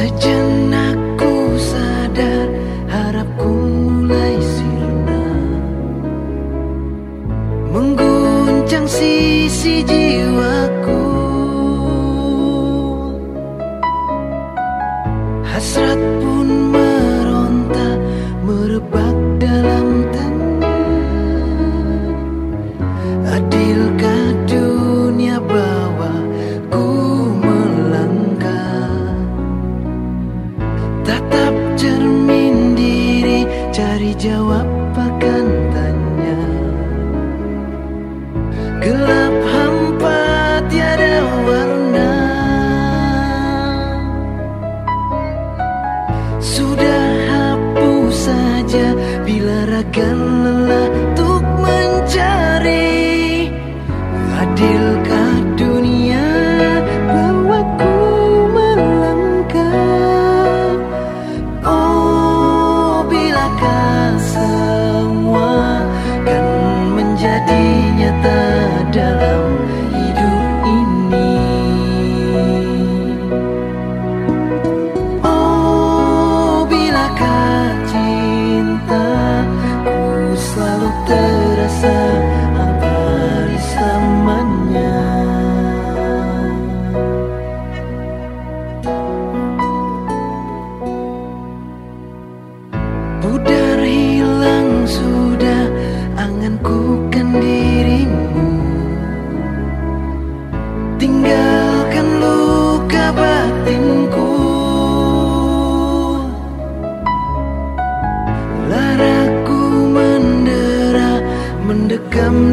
Sejenak sadar harapku mulai sirna. Mengguncang sisi jiwaku. Hasrat pun meronta merebak dalam tangan Adilkah cermin diri cari jawab pakai God.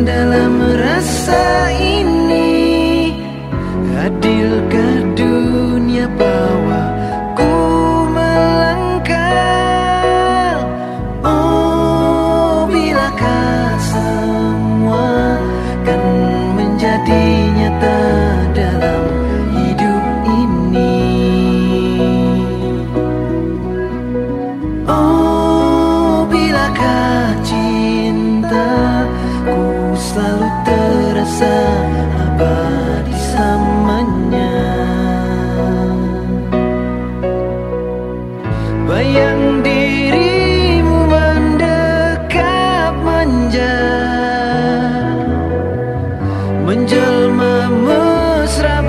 dalam rasa ini. terasa abadi samanya. Bayang dirimu mendekat manja Menjelma mesra